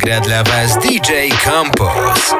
gra dla Was DJ Campos.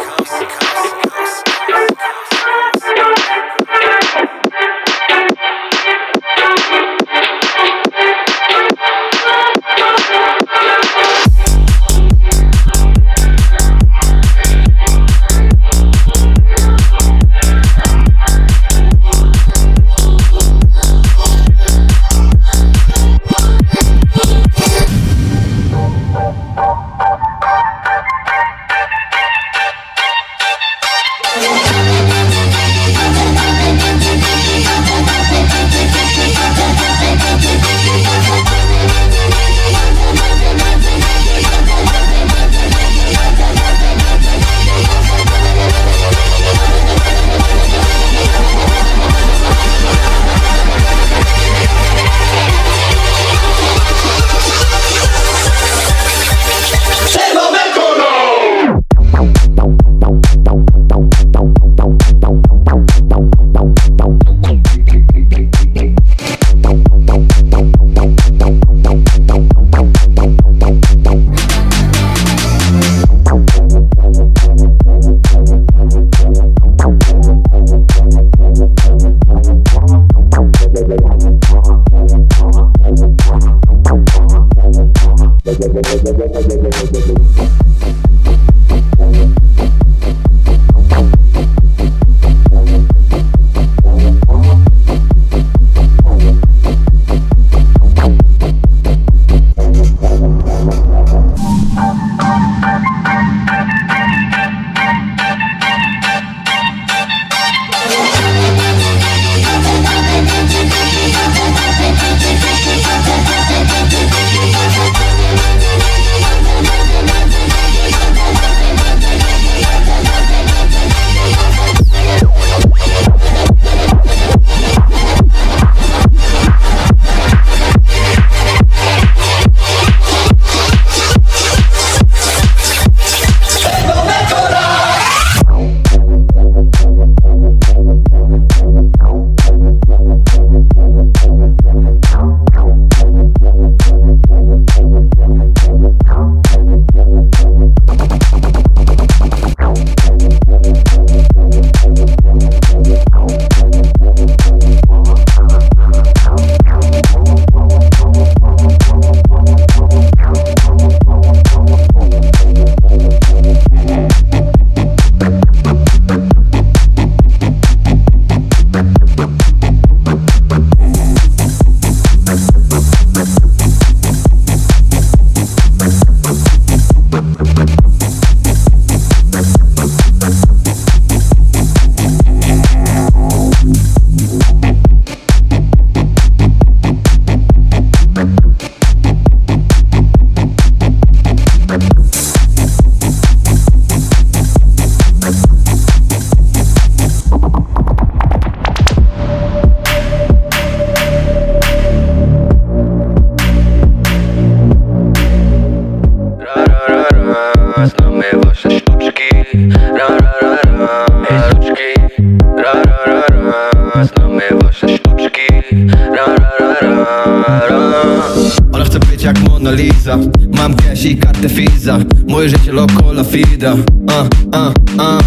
Moje życie loco la fida. Uh, uh, uh.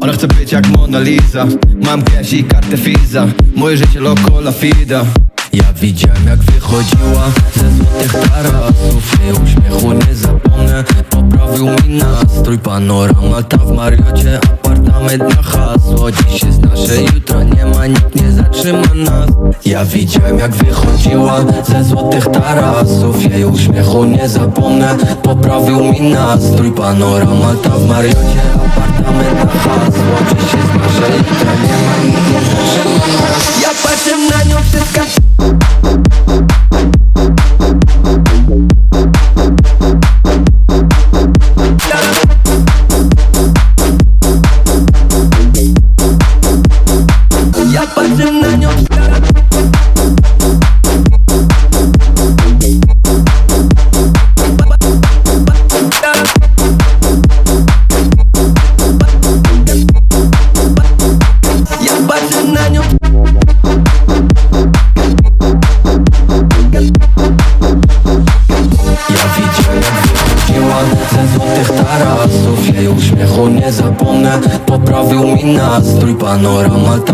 Ona chce być jak Mona Lisa. Mam cash i kartę Fiza. Moje życie loco la fida ja widziałem jak wychodziła ze złotych tarasów. Jej uśmiechu nie zapomnę, poprawił mi nastrój Panorama. Ta w Mariocie, apartament na hasło. Dziś jest nasze, jutro nie ma, nikt nie zatrzyma nas. Ja widziałem jak wychodziła ze złotych tarasów. Jej uśmiechu nie zapomnę, poprawił mi nastrój Panorama. Ta w Mariocie, apartament na hasło. Dziś jest nasze, jutro nie ma, nikt nie zatrzyma nas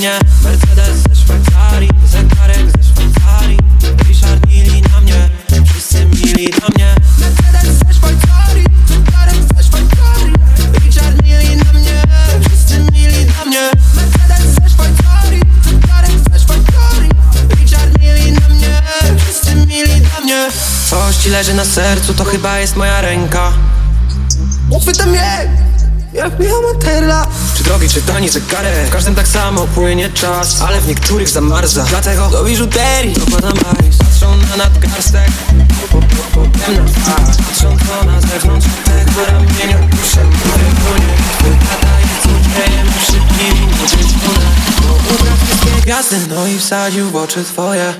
mnie. Mercedes ze Szwajcarii, zegarek ze Szwajcarii. Richard mili na mnie, wszyscy mili na mnie. Mercedes ze Szwajcarii, zegarek ze Szwajcarii. Richard mili na mnie, wszyscy mili na mnie. Mercedes ze Szwajcarii, zegarek ze Szwajcarii. Richard mili na mnie, wszyscy mili na mnie. Coś ci leży na sercu, to chyba jest moja ręka. Uchwyta mnie, jak miała terla Czy drogi, czy tani zegarek W każdym tak samo płynie czas Ale w niektórych zamarza. Dlatego do biżuterii dokładam hajs Patrzą na nadgarstek. Potem na twarz. Patrzą to na zewnątrz. Tego ramienia Piszę moje dłonie Wygadaje złodziejem Szybki nie dziewczynę Bo ubrał wszystkie gwiazdy No i wsadził w oczy twoje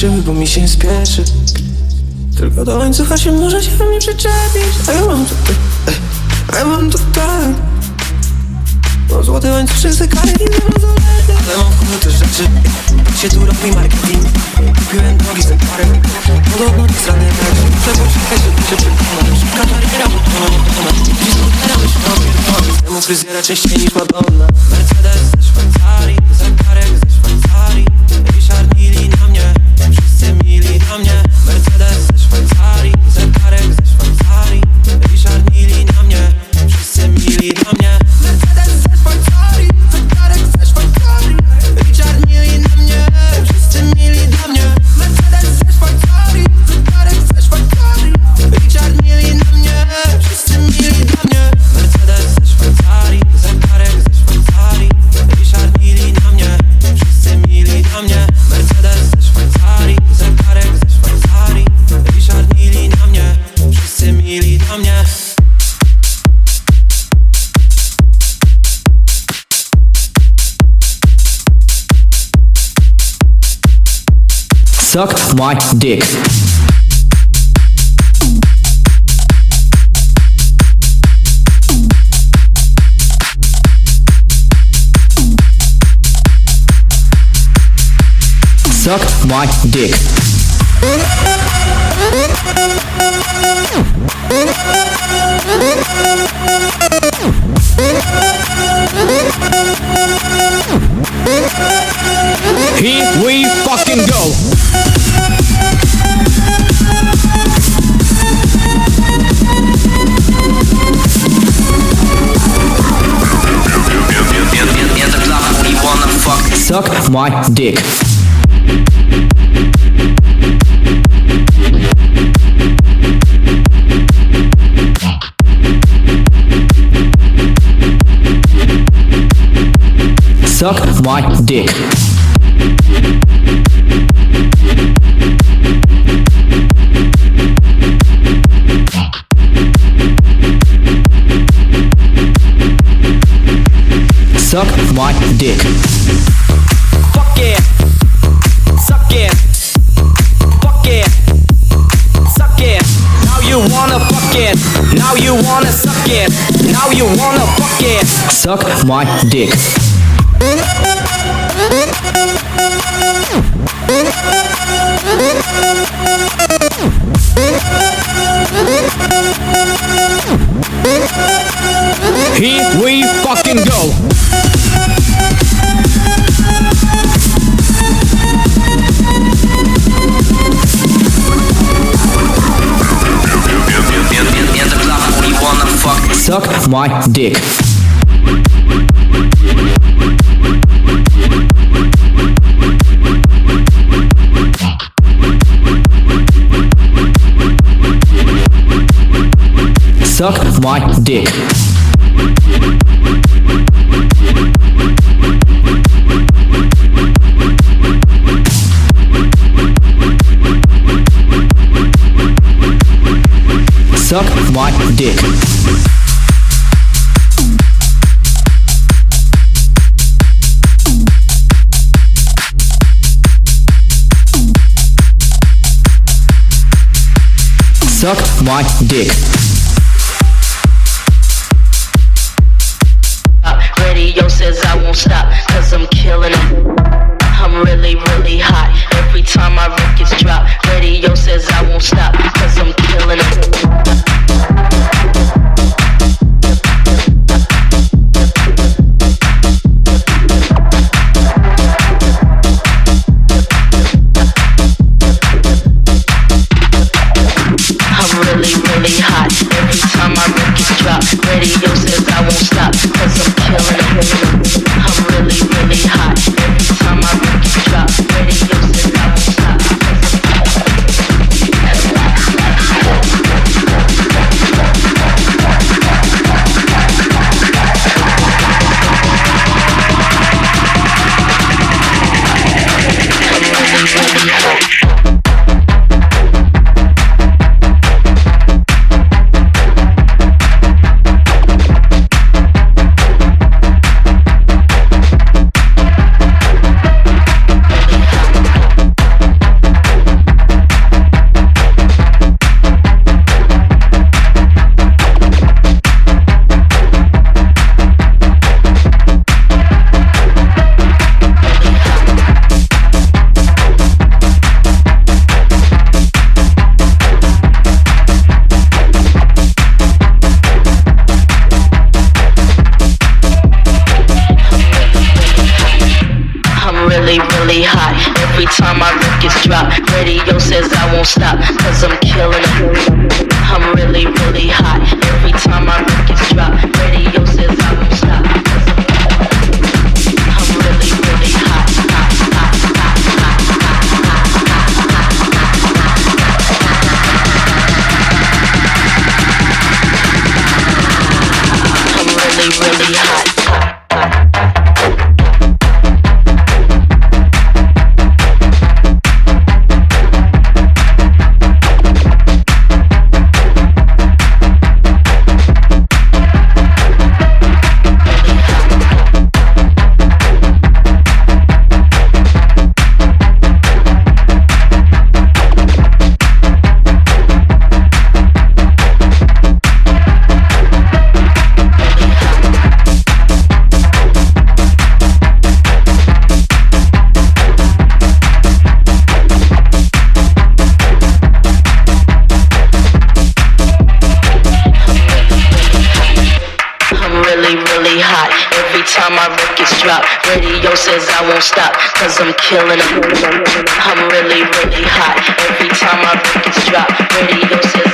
Szyby, bo mi się nie spieszy. Tylko do łańcucha się może się mnie przyczepić. A ja mam to tak, a ja mam to tak Mam złoty łańcuszek, zegarek i mozolety Ale mam w te rzeczy. Się tu robi marketing. Kupiłem drogi zegarek Podobno nie zrany tak Muszę poczekać, żeby się przekonać. Kariera, bo to nie ponad Dziś skutera myślę o pierdolę Temu fryzjera częściej niż Madonna. Mercedes ze Szwajcarii Suck my dick. Suck my dick. My dick. Suck my dick. Suck my dick. Fuck it. Now you wanna suck it. Now you wanna fuck it. Suck my dick. Here we fucking go. Fuck. Suck my dick. Suck my dick. Suck my dick. Suck my dick. Radio says I won't stop, cause I'm killing it. I'm really, really hot. Every time my records drop, radio says I won't stop, I'm killing them. I'm really, really hot. Every time my records drop, radio says